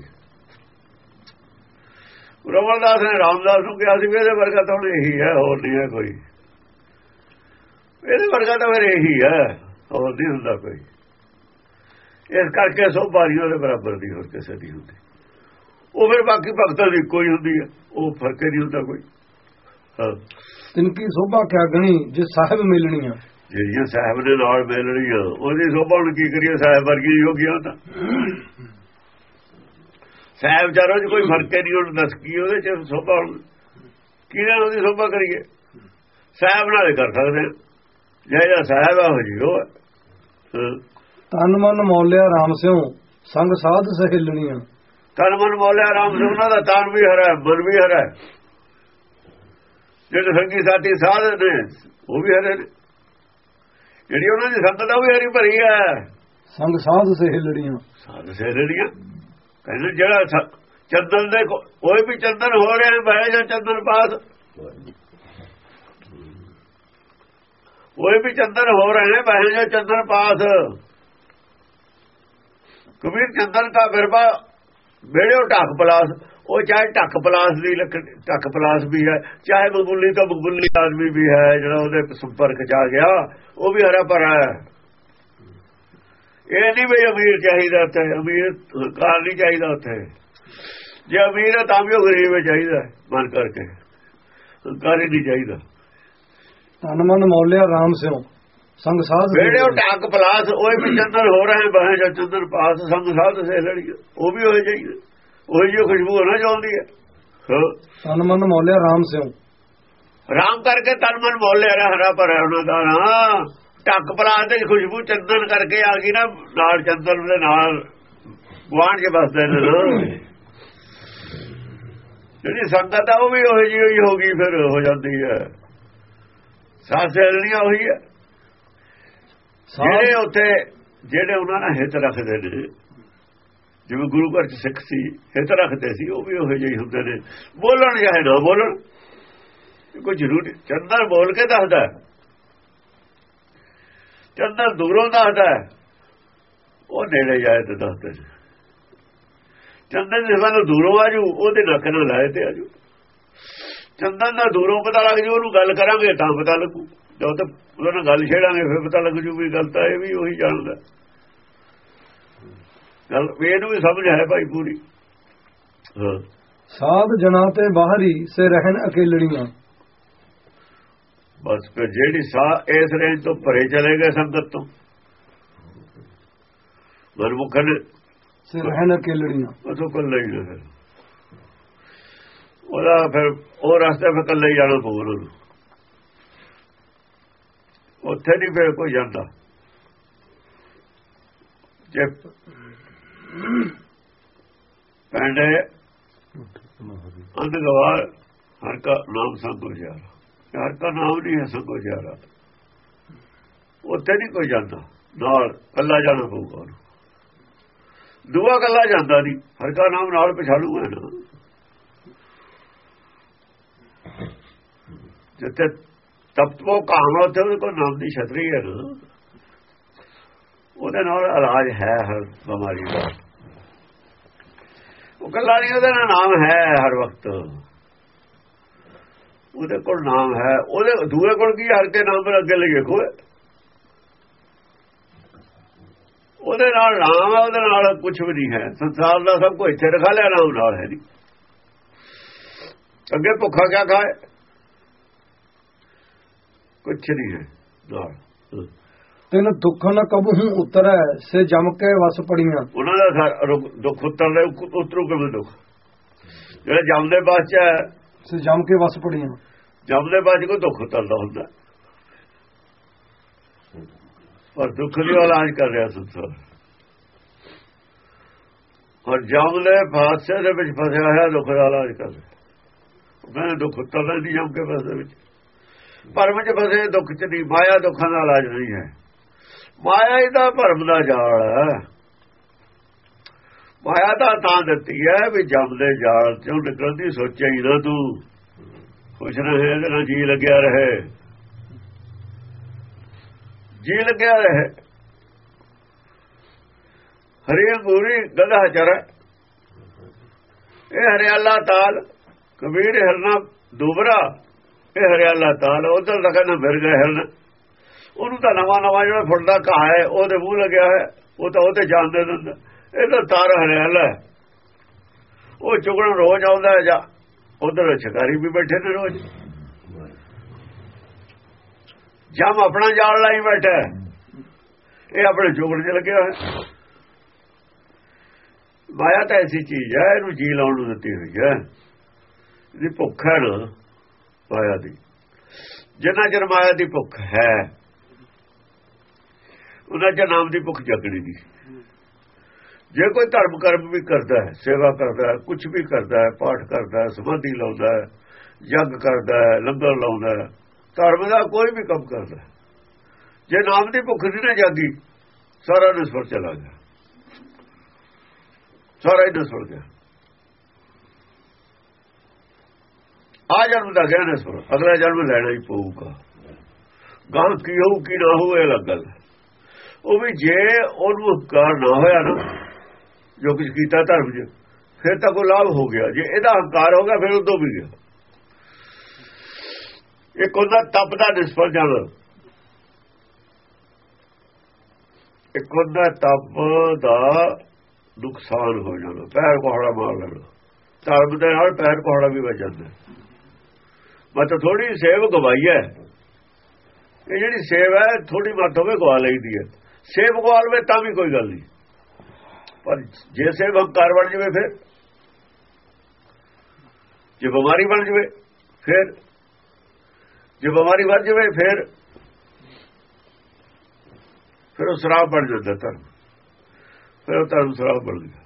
ਰਮਨਦਾਸ ਨੇ ਰਾਮਦਾਸ ਨੂੰ ਕਿਹਾ ਸੀ ਵੀ ਇਹਦੇ ਵਰਗਾ ਤਾਂ ਹੁਣ ਇਹੀ ਹੈ ਹੋਰ ਨਹੀਂ ਹੈ ਕੋਈ। ਇਹਦੇ ਵਰਗਾ ਤਾਂ ਫਿਰ ਇਹੀ ਹੈ ਹੋਰ ਨਹੀਂ ਹੁੰਦਾ ਕੋਈ। ਇਸ ਕਰਕੇ ਸੋਭਾ ਨਹੀਂ ਉਹਦੇ ਬਰਾਬਰ ਦੀ ਹੋਰ ਕਿਸੇ ਦੀ ਹੁੰਦੀ। ਉਹ ਫਿਰ ਬਾਕੀ ਭਗਤਾਂ ਦੀ ਕੋਈ ਹੁੰਦੀ ਹੈ ਉਹ ਫ਼ਰਕ ਨਹੀਂ ਹੁੰਦਾ ਕੋਈ। ਹਾਂ। ਤਿਨ ਕੀ ਸੋਭਾ ਕਿਆ ਗਣੀ ਜੇ ਸਾਹਿਬ ਮਿਲਣੀਆਂ ਜਿਹੜੀਆਂ ਸਾਹਿਬ ਦੇ ਨਾਲ ਮਿਲ ਰਹੀਆਂ ਉਹਦੀ ਸੋਭਾ ਨੂੰ ਕੀ ਕਰੀਏ ਸਾਹਿਬ ਵਰਗੀ ਹੋ ਗਿਆ ਤਾਂ। ਸਾਹਿਬ ਚਾਰੋ ਚ ਕੋਈ ਫ਼ਰਕ ਨਹੀਂ ਹੁਣ ਦੱਸ ਕੀ ਉਹਦੇ ਚ ਸੋਭਾ ਹੁਣ ਕਿਹਨਾਂ ਉਹਦੀ ਸੋਭਾ ਕਰੀਏ? ਸਾਹਿਬ ਨਾਲ ਕਰ ਸਕਦੇ। ਜਿਹੜਾ ਸਾਹਿਬ ਆ ਹੋ। ਤਨ ਮਨ ਮੌਲਿਆ ਰਾਮ ਸਿਉ ਸੰਗ ਸਾਧ ਸਹਿਲਣੀਆਂ। ਤਨ ਮਨ ਮੌਲਿਆ ਰਾਮ ਸਿੰਘ ਉਹਨਾਂ ਦਾ ਤਾਨ ਵੀ ਹਰਾ ਮਨ ਵੀ ਹਰਾ। ਜਿਹੜੇ ਸੰਗੀ ਸਾਥੀ ਸਾਧ ਨੇ ਉਹ ਵੀ ਹਰੇ ਜਿਹੜੀ ਉਹਨਾਂ ਦੀ ਸੰਗਤ ਆ ਉਹ ਵੀ ਹਰੀ ਭਰੀ ਹੈ ਸੰਗ ਸਾਧ ਸਹਿਲਣੀਆਂ। ਸਾਧ ਸਹਿਰੀਆਂ ਕਹਿੰਦੇ ਜਿਹੜਾ ਚੰਦਨ ਦੇ ਕੋਈ ਵੀ ਚੰਦਨ ਹੋ ਰਿਹਾ ਬਹਿ ਜਾ ਚੰਦਨ ਪਾਸ। ਕੋਈ ਵੀ ਚੰਦਨ ਹੋ ਰਹੇ ਬਹਿ ਜਾ ਚੰਦਨ ਪਾਸ। ਕਬੀਰ ਚੰਦਨ ਦਾ ਬਿਰਬਾ ਬੇੜਿਓ ਢੱਕ ਪਲਾਸ ਉਹ ਚਾਹੇ ਢੱਕ ਪਲਾਸ ਦੀ ਲੱਕੜ ਢੱਕ ਪਲਾਸ ਵੀ ਹੈ, ਚਾਹੇ ਬਗੁੱਲੀ ਤੋਂ ਬਗੁੱਲੀ ਆਦਮੀ ਵੀ ਹੈ, ਜਿਹੜਾ ਉਹਦੇ ਸੰਪਰਕ ਚ ਆ ਗਿਆ, ਉਹ ਵੀ ਹਰਾ ਭਰਾ ਹੈ। ਇਹ ਨਹੀਂ ਵੀ ਅਮੀਰ ਚਾਹੀਦਾ ਉੱਥੇ ਅਮੀਰ ਕਾਰ ਨਹੀਂ ਚਾਹੀਦਾ ਉੱਥੇ। ਜੇ ਅਮੀਰ ਹੈ ਤਾਂ ਵੀ ਉਹ ਗਰੀਬ ਹੈ ਚਾਹੀਦਾ ਮਨ ਕਰਕੇ। ਕਾਰ ਹੀ ਨਹੀਂ ਚਾਹੀਦਾ। ਤਨ ਮਨ ਮੌਲਿਆ ਰਾਮ ਸਿਉ ਸੰਗ ਸਾਧ ਵੇੜੇ ਉਹ ਟਾਕ ਪਲਾਸ ਉਹ ਵੀ ਚੰਦਰ ਹੋ ਰਹੇ ਬਾਹਰ ਜਾਂ ਚੰਦਰ ਪਾਸ ਸੰਗ ਸਾਧ ਸੇ ਲੜੀ ਉਹ ਵੀ ਹੋਏ ਚਾਹੀਦਾ ਉਹ ਜੀ ਖੁਸ਼ਬੂ ਹੋਣਾ ਚਾਹੁੰਦੀ ਹੈ ਹਾਂ। ਤਨ ਮਨ ਮੌਲਿਆ ਰਾਮ ਸਿਉ। ਰਾਮ ਕਰਕੇ ਤਨ ਮਨ ਬੋਲੇ ਰਿਹਾ ਹਰਾ ਭਰਾ ਉਹਨਾਂ ਦਾ ਨਾ। ਟੱਕ ਪਲਾਸ ਦੀ ਖੁਸ਼ਬੂ ਚੰਦਨ ਕਰਕੇ ਆ ਗਈ ਨਾ ਨਾਲ ਚੰਦਨ ਦੇ ਨਾਲ ਗੁਆਂਢ ਕੇ ਬਸਦੇ ਨੇ ਜਿਹੜੀ ਸੰਗਤ ਆ ਉਹ ਵੀ ਉਹੀ ਜਿਹੀ ਹੋ ਗਈ ਫਿਰ ਹੋ ਜਾਂਦੀ ਹੈ ਸਹਿਣੀਆਂ ਹੋਈ ਹੈ ਜਿਹੜੇ ਉੱਥੇ ਜਿਹੜੇ ਉਹਨਾਂ ਨਾਲ ਹਿੱਤ ਰੱਖਦੇ ਨੇ ਜਿਵੇਂ ਗੁਰੂ ਘਰ ਚ ਸਿੱਖ ਸੀ ਹਿੱਤ ਰੱਖਦੇ ਸੀ ਉਹ ਵੀ ਉਹੋ ਜਿਹੇ ਹੁੰਦੇ ਨੇ। ਬੋਲਣ ਜਾਂ ਨਾ ਬੋਲਣ ਕੋਈ ਜ਼ਰੂਰੀ ਚੰਦਰ ਬੋਲ ਕੇ ਦੱਸਦਾ। ਹੈ। ਚੰਦਰ ਦੂਰੋਂ ਦੱਸਦਾ ਉਹ ਨੇੜੇ ਜਾਏ ਤੇ ਦੱਸਦੇ ਨੇ ਚੰਦਰ ਦੇ ਸਾਨੂੰ ਦੂਰੋਂ ਆਜੂ ਉਹਦੇ ਨੱਕ ਨਾਲ ਲਾਏ ਤੇ ਆਜੂ ਚੰਦਰ ਦਾ ਦੂਰੋਂ ਪਤਾ ਲੱਗ ਜੂ, ਉਹਨੂੰ ਗੱਲ ਕਰਾਂਗੇ ਤਾਂ ਪਤਾ ਲੱਗੂ। ਜਦੋਂ ਤੱਕ ਉਹਨਾਂ ਨਾਲ ਗੱਲ ਛੇੜਾਂਗੇ, ਫਿਰ ਪਤਾ ਲੱਗ ਜੂ ਵੀ ਗੱਲ ਤਾਂ ਇਹ ਵੀ ਉਹੀ ਜਾਣਦਾ ਗੱਲ ਇਹਨੂੰ ਵੀ ਸਮਝ ਹੈ ਭਾਈ ਪੂਰੀ। ਸਾਧ ਜਨਾ ਤੇ ਬਾਹਰੀ, ਸੇ ਰਹਿਣ ਅਕੇਲੜੀਆਂ ਬਸ ਫਿਰ ਜਿਹੜੀ ਸਾਹ ਇਸ ਰੇਂਜ ਤੋਂ ਪਰੇ ਚਲੇ ਗਏ ਸੰਗਤ ਤੋਂ। ਮਨਮੁਖਨ ਸੇ ਰਹਿਣ ਅਕੇਲੜੀਆਂ ਉਥੋਂ ਕੱਲਾ ਹੀ ਫਿਰ। ਉਹਦਾ ਫਿਰ ਉਹ ਰਸਤੇ ਫਿਰ ਕੱਲਾ ਹੀ ਜਾਣਾ ਪਊ ਉਹਨੂੰ ਉੱਥੇ ਨਹੀਂ ਫਿਰ ਕੋਈ ਜਾਂਦਾ। ਜੇ ਪੈਂਡੇ ਅੰਧ ਗਵਾਰ ਹਰ ਕਾ ਨਾਮ ਸੰਗੋ ਜਾਰਾ ਹਰ ਕਾ ਨਾਮ ਨਹੀਂ ਹੈ ਸੰਗੋ ਜਾਰਾ ਉੱਥੇ ਨਹੀਂ ਕੋਈ ਜਾਂਦਾ। ਨਾਲ ਕੱਲਾ ਜਾਣਾ ਪਊਗਾ ਉਹਨੂੰ। ਦੂਆ ਕੱਲਾ ਜਾਂਦਾ ਨਹੀਂ। ਹਰ ਕਾ ਨਾਮ ਨਾਲ ਪਛਾਣੂ ਹੈ ਨਾ। ਜਿੱਥੇ ਤਪਤਵੋ ਕਹਾਵਾ ਉੱਥੇ ਉਹਦੇ ਕੋਲ ਨਾਮ ਦੀ ਛਤਰੀ ਹੈ ਨਾ। ਉਹਦੇ ਨਾਲ ਇਲਾਜ ਹੈ ਹਰ ਬਿਮਾਰੀ ਦਾ। ਉਹ ਕੱਲਾ ਨਹੀਂ, ਉਹਦਾ ਨਾਮ ਹੈ ਹਰ ਵਕਤ। ਉਹਦੇ ਕੋਲ ਨਾਮ ਹੈ ਉਹਦੇ ਦੂਏ ਕੋਲ ਕੀ ਹਰ ਕੇ ਨਾਮ ਪਰ ਅੱਗੇ ਲੱਗੇ ਕੋਏ ਉਹਦੇ ਨਾਲ ਨਾਮ ਹੈ ਉਹਦੇ ਨਾਲ ਕੁਝ ਵੀ ਨਹੀਂ ਹੈ। ਸੰਸਾਰ ਦਾ ਸਭ ਕੁਝ ਇੱਥੇ ਰਖਾ ਲਿਆ ਨਾਮ ਨਾਲ ਹੈ ਨਹੀਂ। ਅੱਗੇ ਭੁੱਖਾ ਕਿਆ ਖਾਏ? ਕੁਝ ਨਹੀਂ ਹੈ ਨਾਲ ਤਿੰਨ ਦੁੱਖਾਂ ਨਾ ਕਬੂ ਉਤਰੈ ਸੇ ਜਮ ਕੇ ਵਸ ਪੜੀਆਂ। ਉਹਨਾਂ ਦਾ ਦੁੱਖ ਉਤਰਦਾ ਉਤਰੂ ਕਿਵੇਂ ਦੁੱਖ? ਜਿਹੜਾ ਜੰਮਦੇ ਬਾਅਦ ਚ ਹੈ, ਸੇ ਜਮ ਕੇ ਵਸ ਪੜੀਆਂ ਜੰਮਦੇ ਬਾਅਦ 'ਚ ਦੁੱਖ ਉਤਰਦਾ ਹੁੰਦਾ। ਪਰ ਦੁੱਖ ਦੀ ਇਲਾਜ ਕਰ ਰਿਹਾ ਸੰਸਾਰ ਔਰ ਜੰਮਦੇ ਬਾਦਸ਼ਾਹ ਦੇ ਵਿੱਚ ਫਸਿਆ ਹੋਇਆ ਦੁੱਖ ਦਾ ਇਲਾਜ ਕਰ ਰਿਹਾ। ਉਹ ਦੁੱਖ ਉਤਰਦਾ ਨਹੀਂ ਜੰਮ ਕੇ ਫਸਦੇ ਵਿੱਚ। ਭਰਮ 'ਚ ਫਸੇ ਦੁੱਖ 'ਚ ਨਹੀਂ, ਮਾਇਆ ਦੁੱਖਾਂ ਦਾ ਇਲਾਜ ਨਹੀਂ ਹੈ। ਮਾਇਆ ਇਹਦਾ ਭਰਮ ਦਾ ਜਾਲ ਹੈ। ਮਾਇਆ ਤਾਂ ਤਾਂ ਦਿੱਤੀ ਹੈ ਵੀ ਜੰਮਦੇ ਜਾਲ ਚੋਂ ਨਿਕਲਦੀ, ਸੋਚਿਆ ਹੀ ਨਾ ਤੂੰ। ਖੁਸ਼ ਰਹੇ ਇਹਦੇ ਨਾਲ ਜੀ ਲੱਗਿਆ ਰਹੇ। ਜੀ ਲੱਗਿਆ ਰਹੇ। ਹਰੀ ਅੰਗੂਰੀ, ਗਧਾ ਚਰ। ਇਹ ਹਰਿਆਲਾ ਤਾਲ, ਕਬੀਰ ਹਰਨਾ ਦੂਬਰਾ। ਇਹ ਹਰਿਆਲਾ ਤਾਲ, ਉਧਰ ਦਾ ਕਹਿੰਦਾ ਫਿਰ ਗਿਆ ਹਰਨ। ਉਹਨੂੰ ਤਾਂ ਨਵਾਂ ਨਵਾਂ ਜਿਹੜਾ ਫੁੱਟਦਾ ਘਾਹ ਹੈ, ਉਹਦੇ ਮੂੰਹ ਲੱਗਿਆ ਹੈ ਉਹ ਤਾਂ ਉਹਦੇ ਜਾਣਦੇ ਦਿੰਦਾ। ਇਹ ਤਾਂ ਤਾਰ ਹਰਿਆਲਾ ਉਹ ਚੁਗਣ ਰੋਜ਼ ਆਉਂਦਾ ਹੈ ਜਾਂ ਉਧਰ ਸ਼ਿਕਾਰੀ ਵੀ ਬੈਠੇ ਨੇ ਰੋਜ਼। ਜਮ ਆਪਣਾ ਜਾਲ ਲਾਈ ਬੈਠਾ ਇਹ ਆਪਣੇ ਚੁਗਣ 'ਚ ਲੱਗਿਆ ਹੋਇਆ। ਮਾਇਆ ਤਾਂ ਐਸੀ ਚੀਜ਼ ਹੈ, ਇਹਨੂੰ ਜੀ ਲਾਉਣ ਨੂੰ ਦਿੱਤੀ ਹੋਈ ਹੈ। ਇਹਦੀ ਭੁੱਖ ਹੈ ਨਾ ਮਾਇਆ ਦੀ। ਜਿੰਨਾ ਚਿਰ ਮਾਇਆ ਦੀ ਭੁੱਖ ਹੈ, ਉਹਨਾਂ ਚ ਨਾਮ ਦੀ ਭੁੱਖ ਜਗਣੀ ਦੀ ਜੇ ਕੋਈ ਧਰਮ ਕਰਮ ਵੀ ਕਰਦਾ ਹੈ, ਸੇਵਾ ਕਰਦਾ ਹੈ ਕੁਝ ਵੀ ਕਰਦਾ ਹੈ, ਪਾਠ ਕਰਦਾ ਹੈ ਸਮਾਧੀ ਲਾਉਂਦਾ ਹੈ ਯੱਗ ਕਰਦਾ ਹੈ, ਲੰਗਰ ਲਾਉਂਦਾ ਹੈ, ਧਰਮ ਦਾ ਕੋਈ ਵੀ ਕੰਮ ਕਰਦਾ ਜੇ ਨਾਮ ਦੀ ਭੁੱਖ ਨਹੀਂ ਨਾ ਜਾਗੀ, ਸਾਰਾ ਨਿਸਫਲ ਚਲਾ ਗਿਆ। ਸਾਰਾ ਹੀ ਨਿਸਫਲ ਗਿਆ। ਆ ਜਨਮ ਦਾ ਗਿਆ ਨਿਸਫਲ ਅਗਲਾ ਜਨਮ ਲੈਣਾ ਹੀ ਪਊਗਾ। ਗਾਂ ਕੀ ਹੋਊ, ਕੀ ਨਾ ਹੋਊ, ਇਹ ਲੱਗ ਗੱਲ ਹੈ। ਉਹ ਵੀ ਜੇ ਉਹਨੂੰ ਹੰਕਾਰ ਨਾ ਹੋਇਆ ਨਾ ਜੋ ਕੁਝ ਕੀਤਾ ਧਰਮ 'ਚ, ਫਿਰ ਤਾਂ ਕੋਈ ਲਾਭ ਹੋ ਗਿਆ। ਜੇ ਇਹਦਾ ਹੰਕਾਰ ਹੋ ਗਿਆ, ਫਿਰ ਉਦੋਂ ਵੀ ਗਿਆ। ਇੱਕ ਉਹਦਾ ਤਪ ਦਾ ਨਿਸਫਲ ਜਾਣਾ। ਇੱਕ ਉਹਦਾ ਤਪ ਦਾ ਨੁਕਸਾਨ ਹੋ ਜਾਣਾ, ਪੈਰ ਕੋਹੜਾ ਮਾਰ ਲੈਣਾ। ਧਰਮ ਦੇ ਨਾਲ ਪੈਰ ਕੋਹੜਾ ਵੀ ਵੱਜ ਜਾਂਦਾ। ਮਤ ਥੋੜੀ ਸੇਵ ਗਵਾਈ ਹੈ। ਇਹ ਜਿਹੜੀ ਸੇਵ ਹੈ ਥੋੜੀ ਮਤ ਹੋਵੇ, ਗਵਾ ਲਈਦੀ ਹੈ। ਸੇਵ ਗਵਾ ਲਵੇ ਤਾਂ ਵੀ ਕੋਈ ਗੱਲ ਨਹੀਂ। ਪਰ ਜੇ ਸੇਵ ਹੰਕਾਰ ਬਣ ਜਵੇ ਫਿਰ ਜੇ ਬਿਮਾਰੀ ਬਣ ਜਵੇ ਫਿਰ ਜੇ ਬਿਮਾਰੀ ਵੱਧ ਜਵੇ ਫਿਰ ਫਿਰ ਉਹ ਸ਼ਰਾਬ ਬਣ ਜਾਂਦਾ ਧਰਮ ਫਿਰ ਉਹ ਧਰਮ ਸ਼ਰਾਬ ਬਣ ਗਿਆ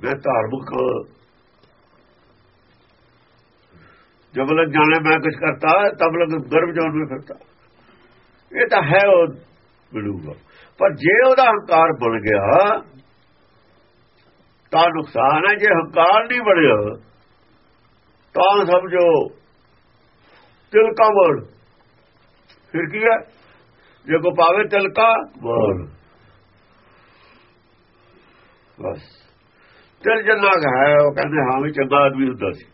ਮੈਂ ਧਾਰਮਿਕ ਜਬ ਲਗ ਜਾਣੇ ਮੈਂ ਕੁਝ ਕਰਤਾ ਤਬ ਲਗ ਗਰਭ ਜੋਨ में ਫਿਰਤਾ ਇਹ ਤਾਂ ਹੈ ਉਹ ਮਿਲੂਗਾ ਪਰ ਜੇ ਉਹਦਾ ਹੰਕਾਰ ਬਣ ਗਿਆ, ਤਾਂ ਨੁਕਸਾਨ ਹੈ। ਜੇ ਹੰਕਾਰ ਨਹੀਂ ਬਣਿਆ, ਤਾਂ ਸਮਝੋ, ਤਿਲਕਾ ਵੜ ਫਿਰ ਕੀ ਹੈ? ਜੇ ਕੋ ਪਾਵੇ ਤਿਲਕਾ ਵੜ ਬਸ। ਤਿਲ ਜਨਾ ਹੈ, ਉਹ ਕਹਿੰਦੇ, ਹਾਂ ਵੀ ਚੰਗਾ ਆਦਮੀ ਹੁੰਦਾ ਸੀ।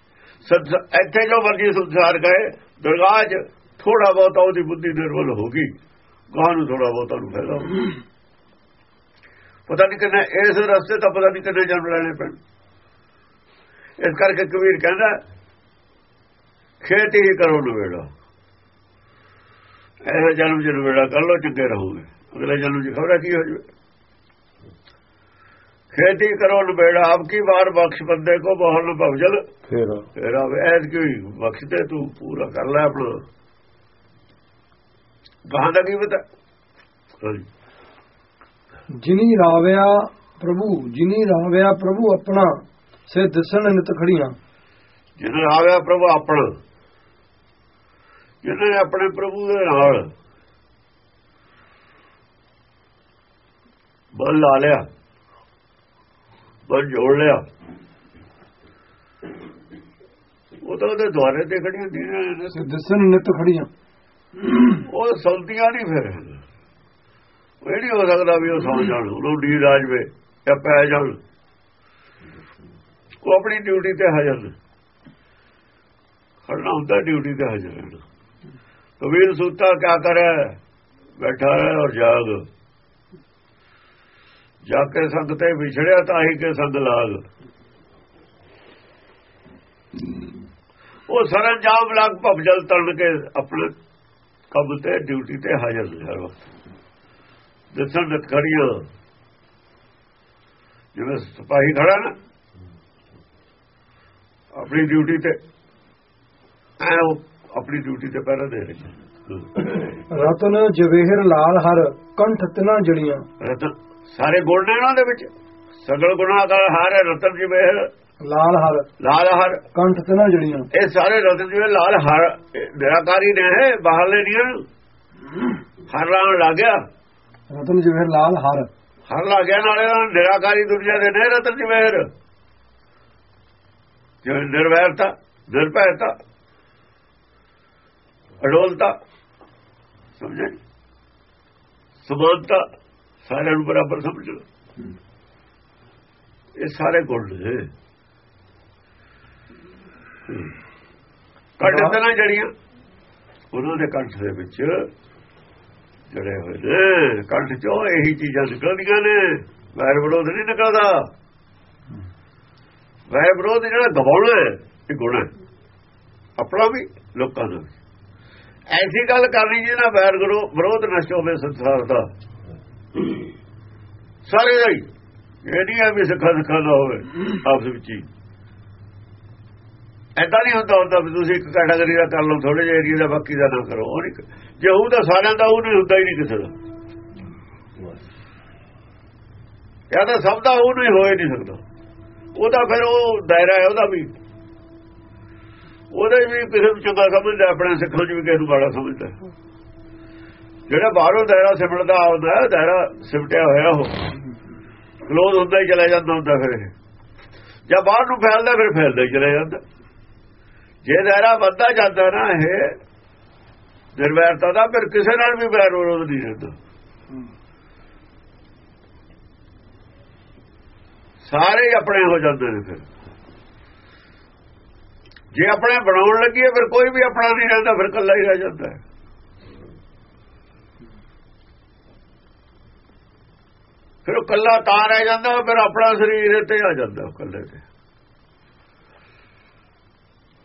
ਸੰਸ- ਇੱਥੇ ਜੋ ਮਰਜ਼ੀ ਸੰਸਾਰ ਗਏ ਦਰਗਾਹ 'ਚ ਥੋੜਾ ਬਹੁਤਾ ਉਹਦੀ ਬੁੱਧੀ ਨਿਰਵਲ ਹੋ ਗਈ। ਨੂੰ ਥੋੜਾ ਬਹੁਤਾ ਨੂੰ ਫਾਇਦਾ ਪਤਾ ਨਹੀਂ ਕਿੰਨੇ ਇਸ ਰਸਤੇ ਤਾਂ ਪਤਾ ਨਹੀਂ ਕਿੰਨੇ ਜਨਮ ਲੈਣੇ ਪੈਣ। ਇਸ ਕਰਕੇ ਕਬੀਰ ਕਹਿੰਦਾ ਖੇਤੀ ਹੀ ਕਰੋ ਨਵੇੜਾ। ਇਹ ਜਨਮ ਚ ਨਵੇੜਾ ਕਰ ਲੋ ਚੰਗੇ ਰਹੋਗੇ। ਅਗਲੇ ਜਨਮ ਚ ਖਬਰ ਕੀ ਹੋ ਜਾਵੇ? ਖੇਤੀ ਕਰੋ ਨਵੇੜਾ ਆਪ ਕੀ ਵਾਰ ਬਖਸ਼ ਬੰਦੇ ਕੋ ਬਹੁਲ ਨ ਭਵਜਲ? ਫੇਰ। ਫੇਰ ਆਵੇ ਐਸ ਕੀ ਬਖਸ਼ ਦੇ ਤੂੰ ਪੂਰਾ ਕਰ ਲੈ ਆਪਣਾ। ਗਾਂ ਦਾ ਕੀ ਪਤਾ? ਜਿਨੀ ਰਾਵਿਆ ਪ੍ਰਭੂ ਜਿਨੀ ਰਾਵਿਆ ਪ੍ਰਭੂ ਆਪਣਾ ਸੇ ਦਿਸਣ ਨਿਤ ਖੜੀਆਂ। ਜਿਹਨੇ ਆਵਿਆ ਪ੍ਰਭੂ ਆਪਣਾ ਜਿਹਨੇ ਆਪਣੇ ਪ੍ਰਭੂ ਦੇ ਨਾਲ ਬਲ ਲਾ ਲਿਆ ਬਲ ਜੋੜ ਲਿਆ ਉਹ ਤਾਂ ਉਹਦੇ ਦੁਆਰੇ ਤੇ ਖੜੀਆਂ ਨੇ ਸੇ ਦਿਸਣ ਨਿਤ ਖੜੀਆਂ। ਉਹ ਸਲਦੀਆਂ ਨਹੀਂ ਫਿਰ। ਉਹ ਇਹ ਨਹੀਂ ਹੋ ਸਕਦਾ ਵੀ ਉਹ ਸੌ ਜਾਣ। ਉਹਨੂੰ ਡੀ ਰਾਜਵੇ ਜਾਂ ਪੈ ਜਾਣ। ਉਹ ਆਪਣੀ ਡਿਊਟੀ ਤੇ ਹਾਜ਼ਰ ਨੇ। ਖੜਨਾ ਹੁੰਦਾ ਡਿਊਟੀ ਤੇ ਹਾਜ਼ਰ ਰਹਿਣਾ ਕਬੀਰ ਸੂਤਾ, ਕਿਆ ਕਰੇ ਬੈਠਾ ਰਹੇ ਔਰ ਜਾਗ। ਜਾ ਕੇ ਸੰਗ ਤੇ ਵਿਛੜਿਆ ਤਾਂ ਹੀ ਕੇ ਸੰਗ ਲਾਗ। ਉਹ ਸਰੰਜਾਮ ਲਾਗ ਭਵਜਲ ਤਣ ਕੇ ਆਪਣੇ ਕੰਮ ਤੇ ਡਿਊਟੀ ਤੇ ਹਾਜ਼ਰ ਹਰ ਵਕਤ। ਦਿਸਣ ਨਤ ਖੜੀਆਂ ਜਿਵੇਂ ਸਿਪਾਹੀ ਖੜਾ ਨਾ ਆਪਣੀ ਡਿਊਟੀ ਤੇ ਐ ਉਹ ਆਪਣੀ ਡਿਊਟੀ ਤੇ ਪਹਿਰਾ ਦੇ ਰਿਹਾ। ਰਤਨ ਜਵੇਹਰ ਲਾਲ ਹਰ ਕੰਠ ਤਿਨਾ ਜੜੀਆਂ ਰਤਨ ਸਾਰੇ ਗੁਣ ਨੇ ਉਹਨਾਂ ਦੇ ਵਿੱਚ। ਸਗਲ ਗੁਣਾ ਦਾ ਹਾਰ ਹੈ ਰਤਨ ਜਿਵੇਂ ਲਾਲ ਹਰ। ਲਾਲ ਹਰ। ਕੰਠ ਤਿਨਾ ਜੜੀਆਂ। ਇਹ ਸਾਰੇ ਰਤਨ ਜਿਵੇਂ ਲਾਲ ਹਰ ਨਿਰਾਕਾਰੀ ਨੇ ਇਹ ਬਾਹਰਲੇ ਨਹੀਂ ਹਰ ਲਾਣ ਲੱਗ ਗਿਆ। ਰਤਨ ਜਵੇਹਰ ਲਾਲ ਹਰ। ਹਰ ਲੱਗ ਗਿਆ ਨਾਲੇ ਨਿਰਾਕਾਰੀ ਦੁਨੀਆ ਦੇ ਨੇ ਰਤਨ ਜਿਵੇਂ ਜਿਵੇਂ ਨਿਰਵੈਰਤਾ ਨਿਰਭੈਤਾ ਅਡੋਲਤਾ ਸਮਝੇ ਸਮਾਨਤਾ ਸਾਰਿਆਂ ਨੂੰ ਬਰਾਬਰ ਸਮਝਣਾ ਇਹ ਸਾਰੇ ਗੁਣ ਨੇ। ਕੰਠ ਤੇ ਨਾ ਜੜੀਆਂ। ਉਹਨਾਂ ਦੇ ਕੰਠ ਦੇ ਵਿੱਚ ਜੜੇ ਹੋਏ ਨੇ। ਕੰਠ ਚੋਂ ਇਹੀ ਚੀਜ਼ਾਂ ਨਿਕਲਦੀਆਂ ਨੇ। ਵੈਰ ਵਿਰੋਧ ਨਹੀਂ ਨਿਕਲਦਾ। ਵੈਰ ਵਿਰੋਧ ਜਿਹੜਾ ਗਵਾਉਣਾ ਹੈ ਇਹ ਗੁਣ ਹੈ। ਆਪਣਾ ਵੀ ਲੋਕਾਂ ਦਾ ਵੀ। ਐਸੀ ਗੱਲ ਕਰਨੀ ਜਿਹਨਾਂ ਵੈਰ ਵਿਰੋ- ਵਿਰੋਧ ਨਸ਼ਟ ਹੋਵੇ ਸੰਸਾਰ ਦਾ। ਸਾਰੇ ਦਾ ਹੀ। ਇਹ ਨਹੀਂ ਹੈ ਵੀ ਸਿੱਖਾ ਸਿੱਖਾ ਦਾ ਹੋਵੇ ਆਪਸ ਵਿੱਚ ਹੀ। ਐਦਾਂ ਨਹੀਂ ਹੁੰਦਾ ਹੁੰਦਾ ਵੀ ਤੁਸੀਂ ਇੱਕ ਕੈਟਾਗਰੀ ਦਾ ਕਰ ਲਓ ਥੋੜੇ ਜਿਹੇ ਏਰੀਆ ਦਾ ਬਾਕੀ ਦਾ ਨਾ ਕਰੋ, ਉਹ ਨਹੀਂ ਜੇ ਉਹ ਤਾਂ ਸਾਰਿਆਂ ਦਾ ਉਹ ਨਹੀਂ ਹੁੰਦਾ ਹੀ ਨਹੀਂ ਕਿਸੇ ਦਾ। ਜਾਂ ਤਾਂ ਸਭ ਦਾ ਉਹ ਨਹੀਂ ਹੋਏ ਨਹੀਂ ਸਕਦਾ। ਉਹਦਾ ਫਿਰ ਉਹ ਦਾਇਰਾ ਹੈ, ਉਹਦਾ ਵੀ। ਉਹਦੇ ਵੀ ਕਿਸੇ ਨੂੰ ਚੰਗਾ ਸਮਝਦਾ, ਆਪਣੇ ਸਿੱਖਾਂ 'ਚ ਵੀ ਕਿਸੇ ਨੂੰ ਬਾੜਾ ਸਮਝਦਾ। ਜਿਹੜਾ ਬਾਹਰੋਂ ਦਾਇਰਾ ਸਿਮਟਦਾ ਆਉਂਦਾ ਦਾਇਰਾ ਸਿਮਟਿਆ ਹੋਇਆ ਉਹ। ਕਲੋਜ਼ ਹੁੰਦਾ ਹੀ ਚਲਾ ਜਾਂਦਾ ਹੁੰਦਾ ਫਿਰ ਇਹ। ਜਾਂ ਬਾਹਰ ਨੂੰ ਫੈਲਦਾ, ਫਿਰ ਫੈਲਦਾ ਹੀ ਚਲਾ ਜਾਂਦਾ। ਜੇ ਦਾਇਰਾ ਵੱਧਦਾ ਜਾਂਦਾ ਨਾ ਇਹ, ਨਿਰਵੈਰਤਾ ਦਾ ਫਿਰ ਕਿਸੇ ਨਾਲ ਵੀ ਵੈਰ ਵਿਰੋਧ ਨਹੀਂ ਰਹਿੰਦਾ। ਸਾਰੇ ਹੀ ਆਪਣੇ ਹੋ ਜਾਂਦੇ ਨੇ ਫਿਰ। ਜੇ ਆਪਣੇ ਬਣਾਉਣ ਲੱਗੀਏ ਫਿਰ ਕੋਈ ਵੀ ਆਪਣਾ ਨਹੀਂ ਰਹਿੰਦਾ, ਫਿਰ ਇਕੱਲਾ ਹੀ ਰਹਿ ਜਾਂਦਾ ਹੈ। ਫਿਰ ਉਹ ਕੱਲਾ ਤਾਂ ਰਹਿ ਜਾਂਦਾ, ਫਿਰ ਆਪਣਾ ਸਰੀਰ ਤੇ ਆ ਜਾਂਦਾ, ਉਹ ਕੱਲੇ ਤੇ।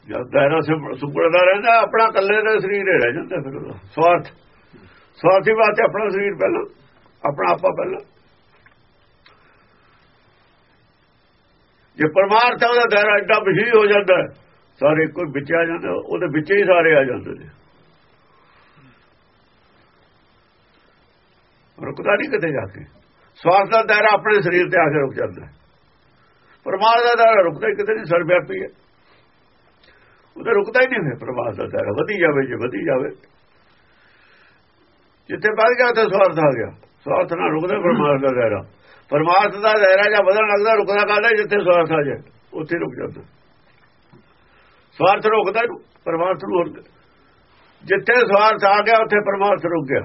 ਜਦ ਦਾਇਰਾ ਸੁਪੜਦਾ ਰਹਿੰਦਾ, ਆਪਣਾ ਇਕੱਲੇ ਦਾ ਸਰੀਰ ਹੀ ਰਹਿ ਜਾਂਦਾ ਫਿਰ ਉਹਦਾ। ਸਵਾਰਥ। ਸਵਾਰਥੀ ਵਾਸਤੇ ਆਪਣਾ ਸਰੀਰ ਪਹਿਲਾਂ, ਆਪਣਾ ਆਪਾ ਪਹਿਲਾਂ। ਜੇ ਪਰਮਾਰਥ ਉਹਦਾ ਦਾਇਰਾ ਐਡਾ ਵਿਸ਼ੀ ਹੋ ਜਾਂਦਾ, ਸਾਰੇ ਕੋਈ ਵਿੱਚ ਆ ਜਾਂਦਾ, ਉਹਦੇ ਵਿੱਚ ਹੀ ਸਾਰੇ ਆ ਜਾਂਦੇ ਨੇ। ਰੁਕਦਾ ਨਹੀਂ ਕਿਤੇ ਜਾ ਕੇ। ਸਵਾਰਥ ਦਾ ਦਾਇਰਾ ਆਪਣੇ ਸਰੀਰ ਤੇ ਆ ਕੇ ਰੁਕ ਜਾਂਦਾ। ਪਰਮਾਰਥ ਦਾ ਦਾਇਰਾ ਰੁਕਦਾ ਕਿਤੇ ਨਹੀਂ ਸਰਵਿਆਪੀ ਹੈ। ਉਹਦਾ ਰੁਕਦਾ ਹੀ ਨਹੀਂ ਫਿਰ ਪਰਮਾਰਥ ਦਾ ਦਾਇਰਾ ਵਧੀ ਜਾਵੇ ਜੇ ਵਧੀ ਜਾਵੇ। ਜਿੱਥੇ ਵੱਧ ਗਿਆ ਤੇ ਸਵਾਰਥ ਆ ਗਿਆ। ਸਵਾਰਥ ਨਾਲ ਰੁਕਦਾ ਪਰਮਾਰਥ ਦਾ ਦਾਇਰਾ ਪਰਮਾਰਥ ਦਾ ਦਾਇਰਾ ਜਾਂ ਵਧਣ ਲੱਗਦਾ, ਰੁਕਦਾ ਕਾਹਦਾ ਜਿੱਥੇ ਸਵਾਰਥ ਆ ਜਾਏ, ਉੱਥੇ ਰੁਕ ਜਾਂਦਾ। ਸਵਾਰਥ ਰੁਕਦਾ ਨੂੰ ਪਰਮਾਰਥ ਨੂੰ ਰੁਕਦਾ ਜਿੱਥੇ ਸਵਾਰਥ ਆ ਗਿਆ, ਉੱਥੇ ਪਰਮਾਰਥ ਰੁਕ ਗਿਆ।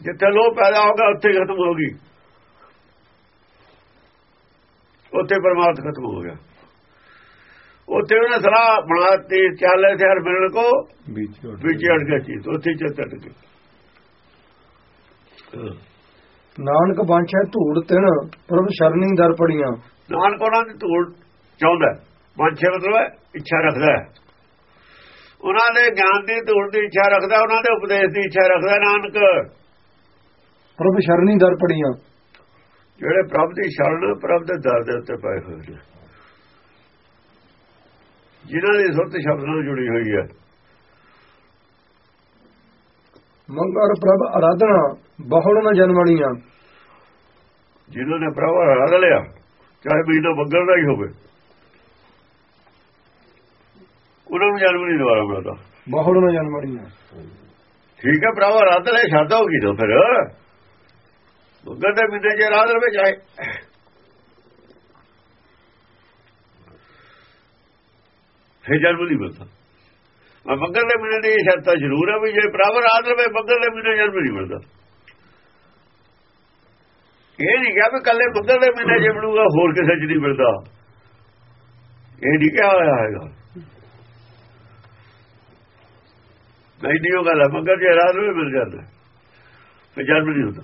ਜਿੱਥੇ ਲੋਭ ਪੈਦਾ ਹੋ ਗਿਆ, ਉੱਥੇ ਖਤਮ ਹੋ ਗਈ। ਉੱਥੇ ਪਰਮਾਰਥ ਖਤਮ ਹੋ ਗਿਆ। ਉੱਥੇ ਉਹਨੇ ਸਲਾਹ ਬਣਾਤੀ ਚਾਲੇ ਹਰ ਮਿਲਣ ਕੋ। ਵਿੱਚ ਵਿੱਚ ਅੜ ਗਿਆ ਚੀਜ਼ ਉੱਥੇ ਚੱਟ ਗਈ ਨਾਨਕ ਬਾਂਛੈ ਧੂੜ ਤਿਣ ਪ੍ਰਭ ਸ਼ਰਣੀ ਦਰ ਪੜੀਆਂ। ਨਾਨਕ ਉਹਨਾਂ ਦੀ ਧੂੜ ਚਾਹੁੰਦਾ। ਵਾਂਛੇ ਮਤਲਬ ਇੱਛਾ ਰੱਖਦਾ ਉਹਨਾਂ ਦੇ ਗਿਆਨ ਦੀ ਧੂੜ ਦੀ ਇੱਛਾ ਰੱਖਦਾ ਉਹਨਾਂ ਦੇ ਉਪਦੇਸ਼ ਦੀ ਇੱਛਾ ਰੱਖਦਾ ਨਾਨਕ। ਪ੍ਰਭ ਸ਼ਰਣੀ ਦਰ ਪੜੀਆਂ। ਜਿਹੜੇ ਪ੍ਰਭ ਦੀ ਸ਼ਰਨ ਪ੍ਰਭ ਦੇ ਦਰ ਦੇ ਉੱਤੇ ਪਏ ਹੋਏ ਨੇ। ਜਿਨ੍ਹਾਂ ਦੀ ਸੁਰਤ ਸ਼ਬਦ ਨਾਲ ਜੁੜੀ ਹੋਈ ਹੈ। ਮੰਗਰ ਪ੍ਰਭ ਅਰਾਧਨਾ ਬਹੁੜ ਨ ਜਨਮਣੀਆਂ ਜਿਨ੍ਹਾਂ ਨੇ ਪ੍ਰਭਾ ਰਾਧ ਲਿਆ ਚਾਹੇ ਮਹੀਨਾ ਬੱਗਰ ਦਾ ਹੀ ਹੋਵੇ। ਉਹਨਾਂ ਨੂੰ ਜਨਮ ਨਹੀਂ ਦੁਬਾਰਾ ਮਿਲਦਾ। ਬਹੁੜ ਨਾ ਜਨਮੜੀਆਂ ਠੀਕ ਹੈ ਪ੍ਰਭਾ ਰਾਧ ਲੈ ਸ਼ਾਦਾ ਹੋ ਗਈ ਤਾਂ ਫਿਰ। ਬੱਗਰ ਦੇ ਮਹੀਨੇ ਚ ਰਾਧ ਰਵੇ ਜਾਏ ਫਿਰ ਜਨਮ ਨਹੀਂ ਮਿਲਦਾ ਮੈਂ ਬੱਗਰ ਦੇ ਮਹੀਨੇ ਦੀ ਇਹ ਸ਼ਰਤਾਂ ਜ਼ਰੂਰ ਹੈ ਵੀ ਜੇ ਬਰਾਬਰ ਰਾਧ ਰਵੇ ਬੱਗਰ ਦੇ ਮਹੀਨੇ ਜਨਮ ਨਹੀਂ ਮਿਲਦਾ ਇਹ ਨਹੀਂ ਕਿਹਾ ਵੀ ਕੱਲੇ ਬੱਗਰ ਦੇ ਮਹੀਨੇ ਜੇ ਮਿਲੂਗਾ, ਹੋਰ ਕਿਸੇ ਚ ਨਹੀਂ ਮਿਲਦਾ। ਇਹ ਨਹੀਂ ਕਿਹਾ ਹੋਇਆ ਹੈਗਾ। ਨਹੀਂ ਨਹੀਂ ਉਹ ਗੱਲ ਹੈ ਮਗਰ ਜੇ ਰਾਤ ਨੂੰ ਮਿਲ ਜਾਂਦਾ, ਫਿਰ ਜਨਮ ਨਹੀਂ ਹੁੰਦਾ